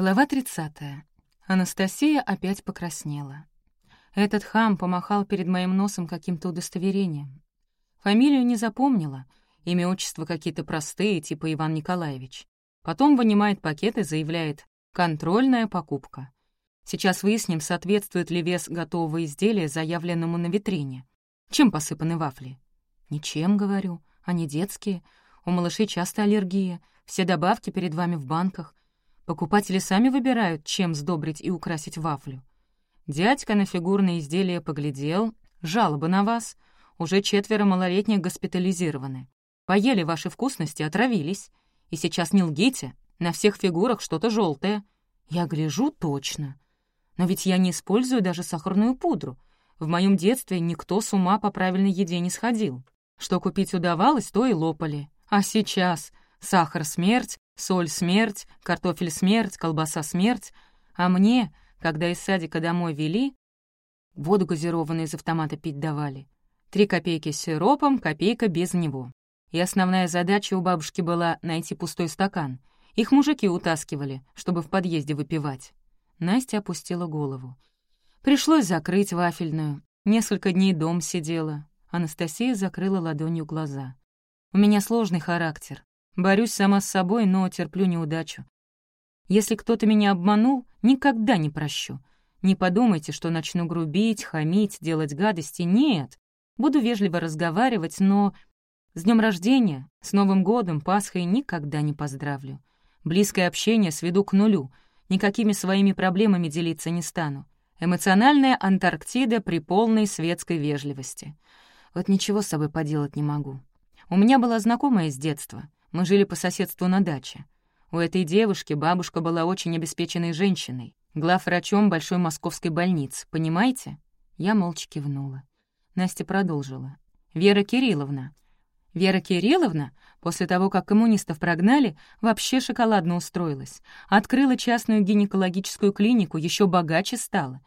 Глава 30. Анастасия опять покраснела. Этот хам помахал перед моим носом каким-то удостоверением. Фамилию не запомнила, имя отчество какие-то простые, типа Иван Николаевич. Потом вынимает пакет и заявляет «контрольная покупка». Сейчас выясним, соответствует ли вес готового изделия заявленному на витрине. Чем посыпаны вафли? Ничем, говорю, они детские. У малышей часто аллергия, все добавки перед вами в банках. Покупатели сами выбирают, чем сдобрить и украсить вафлю. Дядька на фигурное изделие поглядел. Жалобы на вас. Уже четверо малолетних госпитализированы. Поели ваши вкусности, отравились. И сейчас не лгите, на всех фигурах что-то желтое. Я гляжу точно. Но ведь я не использую даже сахарную пудру. В моем детстве никто с ума по правильной еде не сходил. Что купить удавалось, то и лопали. А сейчас сахар — смерть, Соль — смерть, картофель — смерть, колбаса — смерть. А мне, когда из садика домой вели, воду газированную из автомата пить давали. Три копейки с сиропом, копейка без него. И основная задача у бабушки была найти пустой стакан. Их мужики утаскивали, чтобы в подъезде выпивать. Настя опустила голову. Пришлось закрыть вафельную. Несколько дней дом сидела. Анастасия закрыла ладонью глаза. «У меня сложный характер. Борюсь сама с собой, но терплю неудачу. Если кто-то меня обманул, никогда не прощу. Не подумайте, что начну грубить, хамить, делать гадости. Нет. Буду вежливо разговаривать, но с днем рождения, с Новым годом, Пасхой никогда не поздравлю. Близкое общение сведу к нулю. Никакими своими проблемами делиться не стану. Эмоциональная Антарктида при полной светской вежливости. Вот ничего с собой поделать не могу. У меня была знакомая с детства — мы жили по соседству на даче. У этой девушки бабушка была очень обеспеченной женщиной, главврачом большой московской больницы, понимаете? Я молча кивнула. Настя продолжила. «Вера Кирилловна». Вера Кирилловна, после того, как коммунистов прогнали, вообще шоколадно устроилась. Открыла частную гинекологическую клинику, еще богаче стала.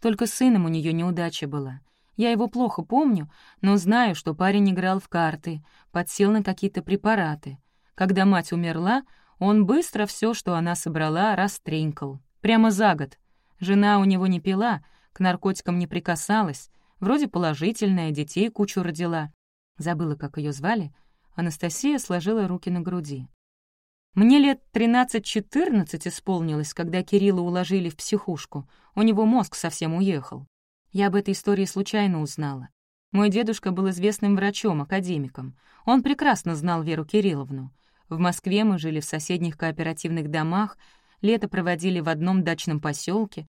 Только сыном у нее неудача была. Я его плохо помню, но знаю, что парень играл в карты, подсел на какие-то препараты. Когда мать умерла, он быстро все, что она собрала, растренькал. Прямо за год. Жена у него не пила, к наркотикам не прикасалась. Вроде положительная, детей кучу родила. Забыла, как ее звали. Анастасия сложила руки на груди. Мне лет 13-14 исполнилось, когда Кирилла уложили в психушку. У него мозг совсем уехал. Я об этой истории случайно узнала. Мой дедушка был известным врачом, академиком. Он прекрасно знал Веру Кирилловну. В Москве мы жили в соседних кооперативных домах, лето проводили в одном дачном поселке.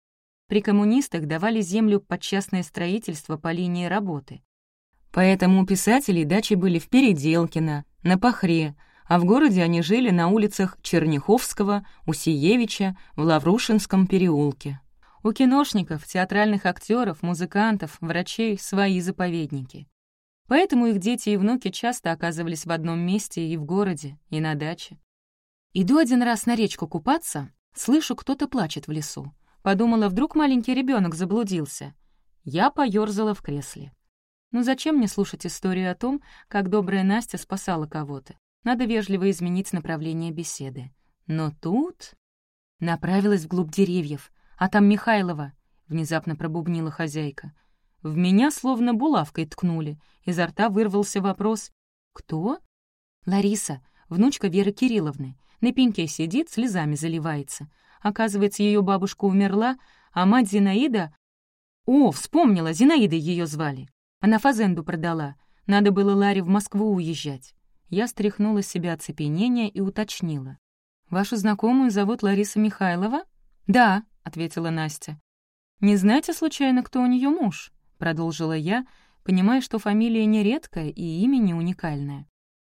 При коммунистах давали землю под частное строительство по линии работы. Поэтому у писателей дачи были в Переделкино, на Пахре, а в городе они жили на улицах Черняховского, Усиевича, в Лаврушинском переулке. У киношников, театральных актеров, музыкантов, врачей свои заповедники. Поэтому их дети и внуки часто оказывались в одном месте и в городе, и на даче. Иду один раз на речку купаться, слышу, кто-то плачет в лесу. Подумала, вдруг маленький ребенок заблудился. Я поёрзала в кресле. Ну зачем мне слушать историю о том, как добрая Настя спасала кого-то? Надо вежливо изменить направление беседы. Но тут... Направилась вглубь деревьев. А там Михайлова, — внезапно пробубнила хозяйка. В меня словно булавкой ткнули. Изо рта вырвался вопрос «Кто?» «Лариса, внучка Веры Кирилловны. На пеньке сидит, слезами заливается. Оказывается, ее бабушка умерла, а мать Зинаида... О, вспомнила, Зинаидой ее звали. Она фазенду продала. Надо было Ларе в Москву уезжать. Я стряхнула с себя оцепенение и уточнила. «Вашу знакомую зовут Лариса Михайлова?» «Да», — ответила Настя. «Не знаете, случайно, кто у нее муж?» — продолжила я, понимая, что фамилия не редкая и имя не уникальное.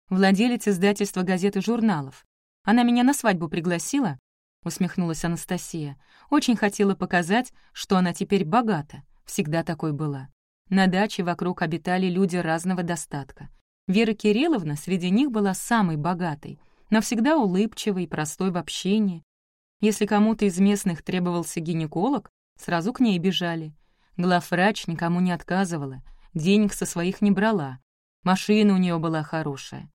«Владелец издательства газет и журналов. Она меня на свадьбу пригласила?» — усмехнулась Анастасия. «Очень хотела показать, что она теперь богата. Всегда такой была. На даче вокруг обитали люди разного достатка. Вера Кирилловна среди них была самой богатой, но всегда улыбчивой, простой в общении. Если кому-то из местных требовался гинеколог, сразу к ней бежали. Главврач никому не отказывала, денег со своих не брала. Машина у нее была хорошая.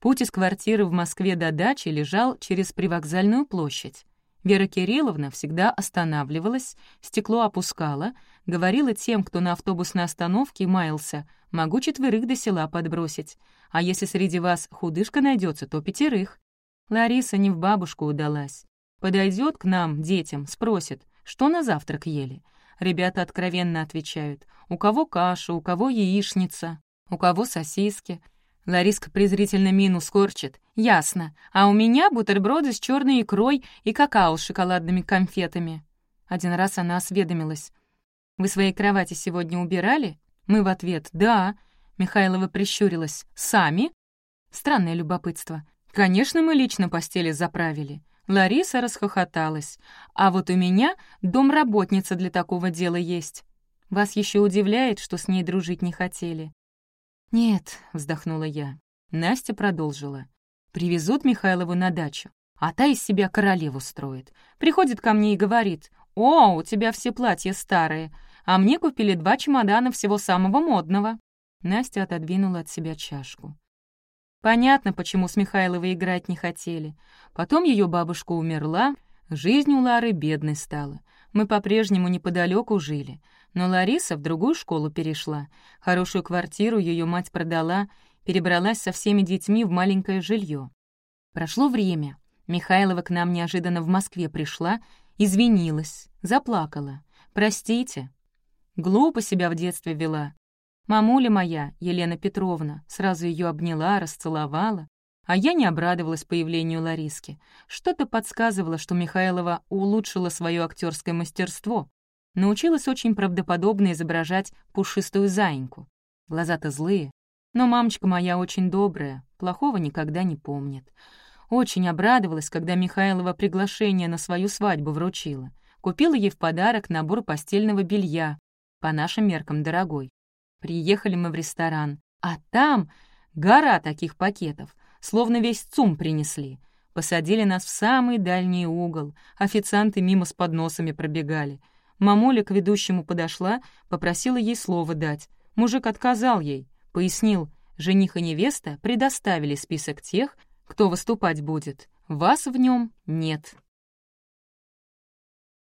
Путь из квартиры в Москве до дачи лежал через привокзальную площадь. Вера Кирилловна всегда останавливалась, стекло опускала, говорила тем, кто на автобусной остановке маялся, могу четверых до села подбросить, а если среди вас худышка найдется, то пятерых. Лариса не в бабушку удалась. Подойдет к нам, детям, спросит, что на завтрак ели. Ребята откровенно отвечают, у кого каша, у кого яичница, у кого сосиски. Лариска презрительно мину скорчит. «Ясно. А у меня бутерброды с черной икрой и какао с шоколадными конфетами». Один раз она осведомилась. «Вы своей кровати сегодня убирали?» Мы в ответ «Да». Михайлова прищурилась. «Сами?» Странное любопытство. «Конечно, мы лично постели заправили». Лариса расхохоталась. «А вот у меня домработница для такого дела есть. Вас еще удивляет, что с ней дружить не хотели?» «Нет», — вздохнула я. Настя продолжила. «Привезут Михайлову на дачу, а та из себя королеву строит. Приходит ко мне и говорит, «О, у тебя все платья старые, а мне купили два чемодана всего самого модного». Настя отодвинула от себя чашку. Понятно, почему с Михайловой играть не хотели. Потом ее бабушка умерла, жизнь у Лары бедной стала. Мы по-прежнему неподалеку жили. Но Лариса в другую школу перешла. Хорошую квартиру ее мать продала, перебралась со всеми детьми в маленькое жилье. Прошло время. Михайлова к нам неожиданно в Москве пришла, извинилась, заплакала. «Простите». Глупо себя в детстве вела. Мамуля моя, Елена Петровна, сразу ее обняла, расцеловала, а я не обрадовалась появлению Лариски. Что-то подсказывало, что Михайлова улучшила свое актерское мастерство, научилась очень правдоподобно изображать пушистую заиньку. Глаза-то злые, но мамочка моя очень добрая, плохого никогда не помнит. Очень обрадовалась, когда Михайлова приглашение на свою свадьбу вручила. Купила ей в подарок набор постельного белья, по нашим меркам дорогой. Приехали мы в ресторан, а там гора таких пакетов, словно весь ЦУМ принесли. Посадили нас в самый дальний угол, официанты мимо с подносами пробегали. Мамуля к ведущему подошла, попросила ей слово дать. Мужик отказал ей, пояснил, жених и невеста предоставили список тех, кто выступать будет. Вас в нем нет.